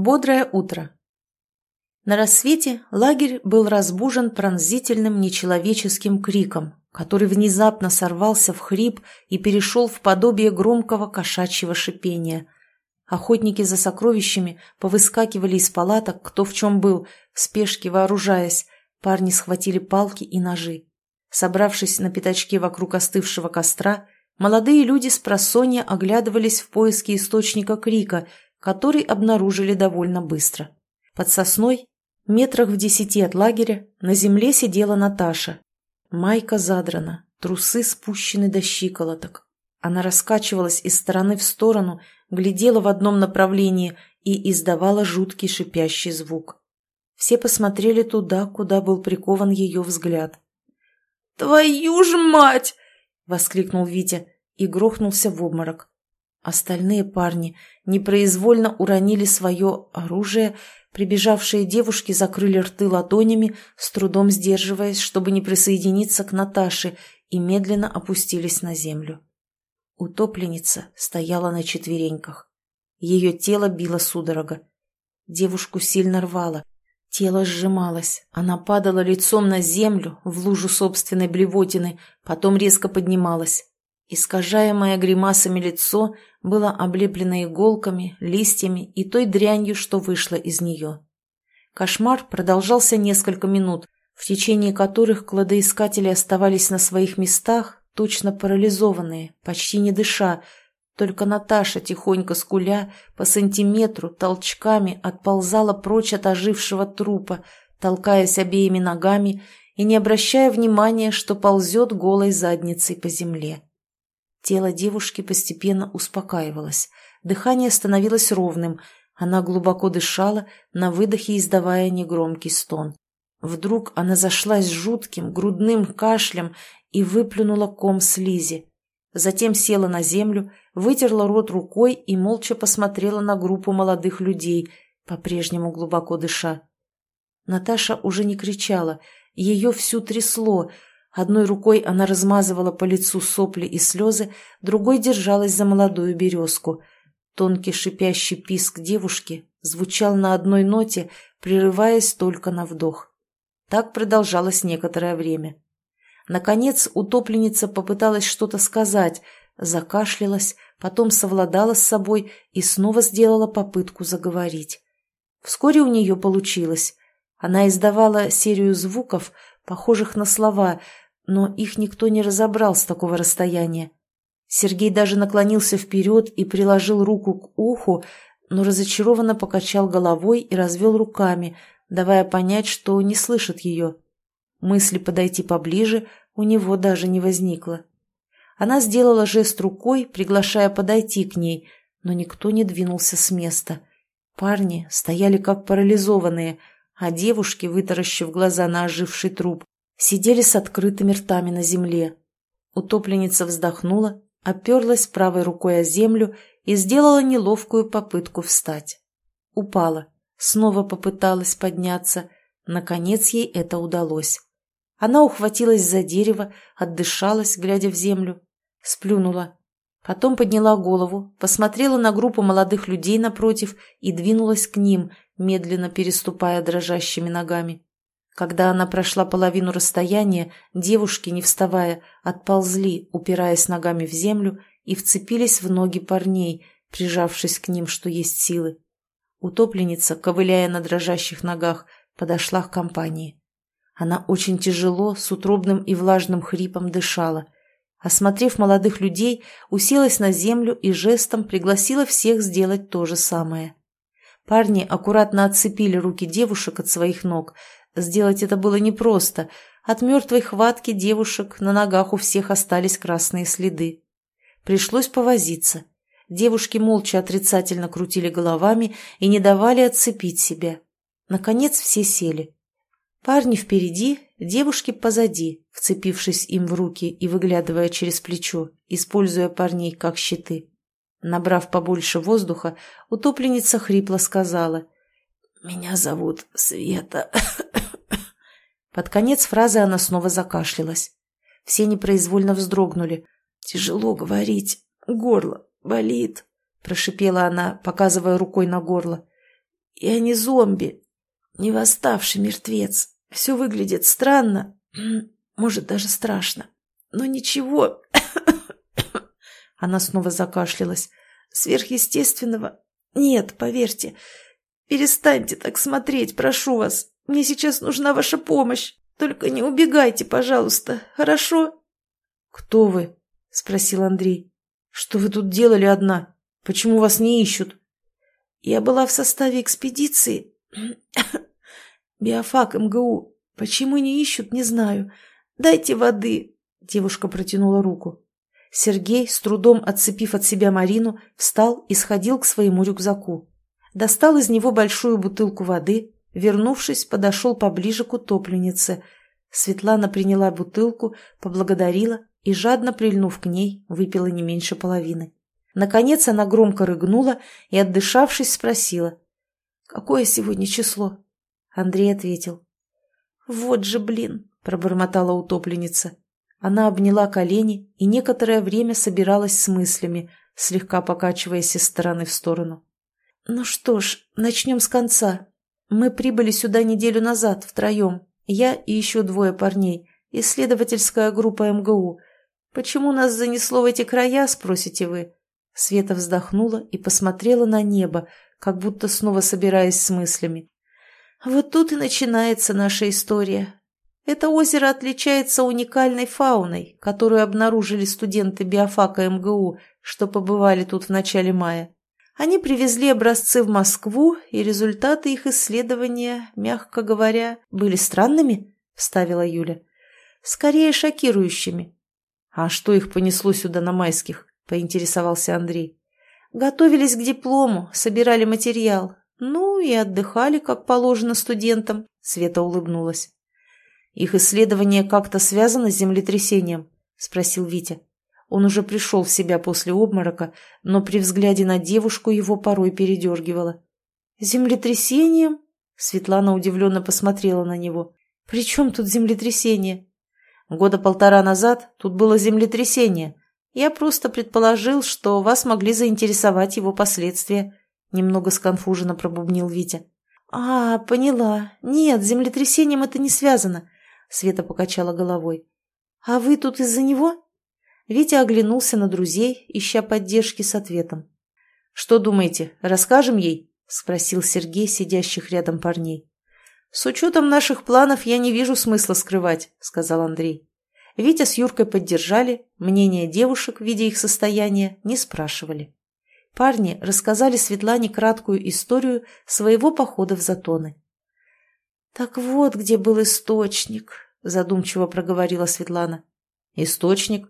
Бодрое утро. На рассвете лагерь был разбужен пронзительным нечеловеческим криком, который внезапно сорвался в хрип и перешел в подобие громкого кошачьего шипения. Охотники за сокровищами повыскакивали из палаток, кто в чем был, в спешке вооружаясь. Парни схватили палки и ножи. Собравшись на пятачке вокруг остывшего костра, молодые люди с просонья оглядывались в поиске источника крика, который обнаружили довольно быстро. Под сосной Метрах в десяти от лагеря на земле сидела Наташа. Майка задрана, трусы спущены до щиколоток. Она раскачивалась из стороны в сторону, глядела в одном направлении и издавала жуткий шипящий звук. Все посмотрели туда, куда был прикован ее взгляд. «Твою ж мать!» — воскликнул Витя и грохнулся в обморок. Остальные парни непроизвольно уронили свое оружие Прибежавшие девушки закрыли рты ладонями, с трудом сдерживаясь, чтобы не присоединиться к Наташе, и медленно опустились на землю. Утопленница стояла на четвереньках. Ее тело било судорога. Девушку сильно рвало. Тело сжималось. Она падала лицом на землю, в лужу собственной блевотины, потом резко поднималась. Искажаемое гримасами лицо было облеплено иголками, листьями и той дрянью, что вышло из нее. Кошмар продолжался несколько минут, в течение которых кладоискатели оставались на своих местах, точно парализованные, почти не дыша, только Наташа, тихонько скуля, по сантиметру, толчками отползала прочь от ожившего трупа, толкаясь обеими ногами и не обращая внимания, что ползет голой задницей по земле. Тело девушки постепенно успокаивалось, дыхание становилось ровным, она глубоко дышала, на выдохе издавая негромкий стон. Вдруг она зашлась жутким грудным кашлем и выплюнула ком слизи. Затем села на землю, вытерла рот рукой и молча посмотрела на группу молодых людей, по-прежнему глубоко дыша. Наташа уже не кричала, ее всю трясло, Одной рукой она размазывала по лицу сопли и слезы, другой держалась за молодую березку. Тонкий шипящий писк девушки звучал на одной ноте, прерываясь только на вдох. Так продолжалось некоторое время. Наконец утопленница попыталась что-то сказать, закашлялась, потом совладала с собой и снова сделала попытку заговорить. Вскоре у нее получилось. Она издавала серию звуков, похожих на слова, но их никто не разобрал с такого расстояния. Сергей даже наклонился вперед и приложил руку к уху, но разочарованно покачал головой и развел руками, давая понять, что не слышит ее. Мысли подойти поближе у него даже не возникло. Она сделала жест рукой, приглашая подойти к ней, но никто не двинулся с места. Парни стояли как парализованные, а девушки, вытаращив глаза на оживший труп, сидели с открытыми ртами на земле. Утопленница вздохнула, оперлась правой рукой о землю и сделала неловкую попытку встать. Упала, снова попыталась подняться, наконец ей это удалось. Она ухватилась за дерево, отдышалась, глядя в землю, сплюнула. Потом подняла голову, посмотрела на группу молодых людей напротив и двинулась к ним, медленно переступая дрожащими ногами. Когда она прошла половину расстояния, девушки, не вставая, отползли, упираясь ногами в землю, и вцепились в ноги парней, прижавшись к ним, что есть силы. Утопленница, ковыляя на дрожащих ногах, подошла к компании. Она очень тяжело, с утробным и влажным хрипом дышала. Осмотрев молодых людей, уселась на землю и жестом пригласила всех сделать то же самое. Парни аккуратно отцепили руки девушек от своих ног, Сделать это было непросто. От мертвой хватки девушек на ногах у всех остались красные следы. Пришлось повозиться. Девушки молча отрицательно крутили головами и не давали отцепить себя. Наконец все сели. Парни впереди, девушки позади, вцепившись им в руки и выглядывая через плечо, используя парней как щиты. Набрав побольше воздуха, утопленница хрипло сказала «Меня зовут Света». Под конец фразы она снова закашлялась. Все непроизвольно вздрогнули. «Тяжело говорить. Горло болит», — прошипела она, показывая рукой на горло. Я не зомби, не восставший мертвец. Все выглядит странно, может, даже страшно. Но ничего. Она снова закашлялась. Сверхъестественного нет, поверьте. Перестаньте так смотреть, прошу вас. Мне сейчас нужна ваша помощь. Только не убегайте, пожалуйста, хорошо? Кто вы? Спросил Андрей. Что вы тут делали одна? Почему вас не ищут? Я была в составе экспедиции. Биофак МГУ. Почему не ищут, не знаю. Дайте воды. Девушка протянула руку. Сергей, с трудом отцепив от себя Марину, встал и сходил к своему рюкзаку. Достал из него большую бутылку воды, вернувшись, подошел поближе к утопленнице. Светлана приняла бутылку, поблагодарила и, жадно прильнув к ней, выпила не меньше половины. Наконец она громко рыгнула и, отдышавшись, спросила. «Какое сегодня число?» Андрей ответил. «Вот же блин!» – пробормотала утопленница. Она обняла колени и некоторое время собиралась с мыслями, слегка покачиваясь из стороны в сторону. «Ну что ж, начнем с конца. Мы прибыли сюда неделю назад, втроем. Я и еще двое парней. Исследовательская группа МГУ. Почему нас занесло в эти края, спросите вы?» Света вздохнула и посмотрела на небо, как будто снова собираясь с мыслями. «Вот тут и начинается наша история. Это озеро отличается уникальной фауной, которую обнаружили студенты биофака МГУ, что побывали тут в начале мая. Они привезли образцы в Москву, и результаты их исследования, мягко говоря, были странными, — вставила Юля. Скорее шокирующими. А что их понесло сюда на майских? — поинтересовался Андрей. Готовились к диплому, собирали материал. Ну и отдыхали, как положено студентам, — Света улыбнулась. Их исследование как-то связано с землетрясением? — спросил Витя. Он уже пришел в себя после обморока, но при взгляде на девушку его порой передергивало. «Землетрясением?» Светлана удивленно посмотрела на него. «При чем тут землетрясение?» «Года полтора назад тут было землетрясение. Я просто предположил, что вас могли заинтересовать его последствия», немного сконфуженно пробубнил Витя. «А, поняла. Нет, с землетрясением это не связано. Света покачала головой. «А вы тут из-за него?» Витя оглянулся на друзей, ища поддержки с ответом. «Что думаете, расскажем ей?» – спросил Сергей, сидящих рядом парней. «С учетом наших планов я не вижу смысла скрывать», – сказал Андрей. Витя с Юркой поддержали, мнение девушек, видя их состояние, не спрашивали. Парни рассказали Светлане краткую историю своего похода в Затоны. «Так вот где был источник», — задумчиво проговорила Светлана. «Источник?»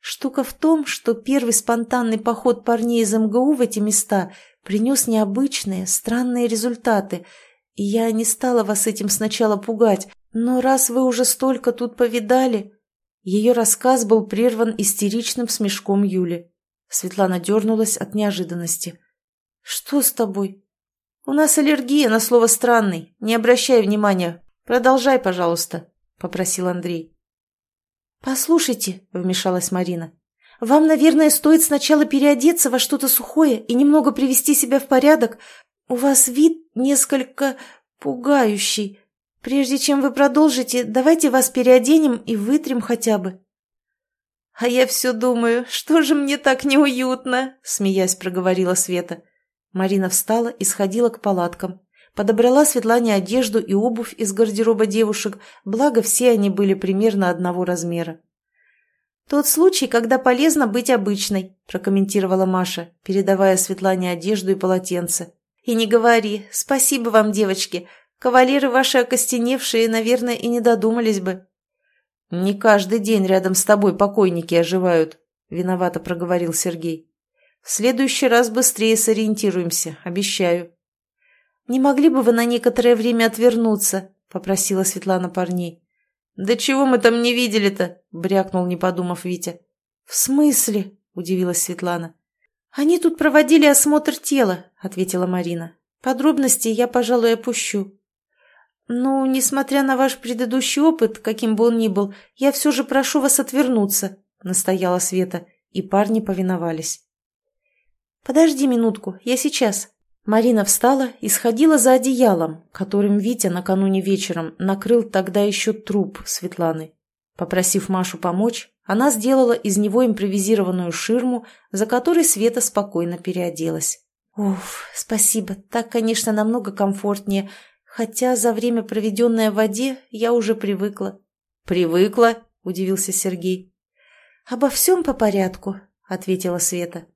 «Штука в том, что первый спонтанный поход парней из МГУ в эти места принес необычные, странные результаты, и я не стала вас этим сначала пугать, но раз вы уже столько тут повидали...» Ее рассказ был прерван истеричным смешком Юли. Светлана дернулась от неожиданности. «Что с тобой?» «У нас аллергия на слово «странный». Не обращай внимания. Продолжай, пожалуйста», — попросил Андрей. «Послушайте», — вмешалась Марина, — «вам, наверное, стоит сначала переодеться во что-то сухое и немного привести себя в порядок. У вас вид несколько пугающий. Прежде чем вы продолжите, давайте вас переоденем и вытрем хотя бы». «А я все думаю, что же мне так неуютно?» — смеясь проговорила Света. Марина встала и сходила к палаткам. Подобрала Светлане одежду и обувь из гардероба девушек, благо все они были примерно одного размера. «Тот случай, когда полезно быть обычной», – прокомментировала Маша, передавая Светлане одежду и полотенце. «И не говори. Спасибо вам, девочки. Кавалеры ваши окостеневшие, наверное, и не додумались бы». «Не каждый день рядом с тобой покойники оживают», – виновато проговорил Сергей. В следующий раз быстрее сориентируемся, обещаю. «Не могли бы вы на некоторое время отвернуться?» — попросила Светлана парней. «Да чего мы там не видели-то?» — брякнул, не подумав Витя. «В смысле?» — удивилась Светлана. «Они тут проводили осмотр тела», — ответила Марина. «Подробности я, пожалуй, опущу». «Ну, несмотря на ваш предыдущий опыт, каким бы он ни был, я все же прошу вас отвернуться», — настояла Света, и парни повиновались. «Подожди минутку, я сейчас». Марина встала и сходила за одеялом, которым Витя накануне вечером накрыл тогда еще труп Светланы. Попросив Машу помочь, она сделала из него импровизированную ширму, за которой Света спокойно переоделась. «Уф, спасибо, так, конечно, намного комфортнее, хотя за время, проведенное в воде, я уже привыкла». «Привыкла?» – удивился Сергей. «Обо всем по порядку», – ответила Света.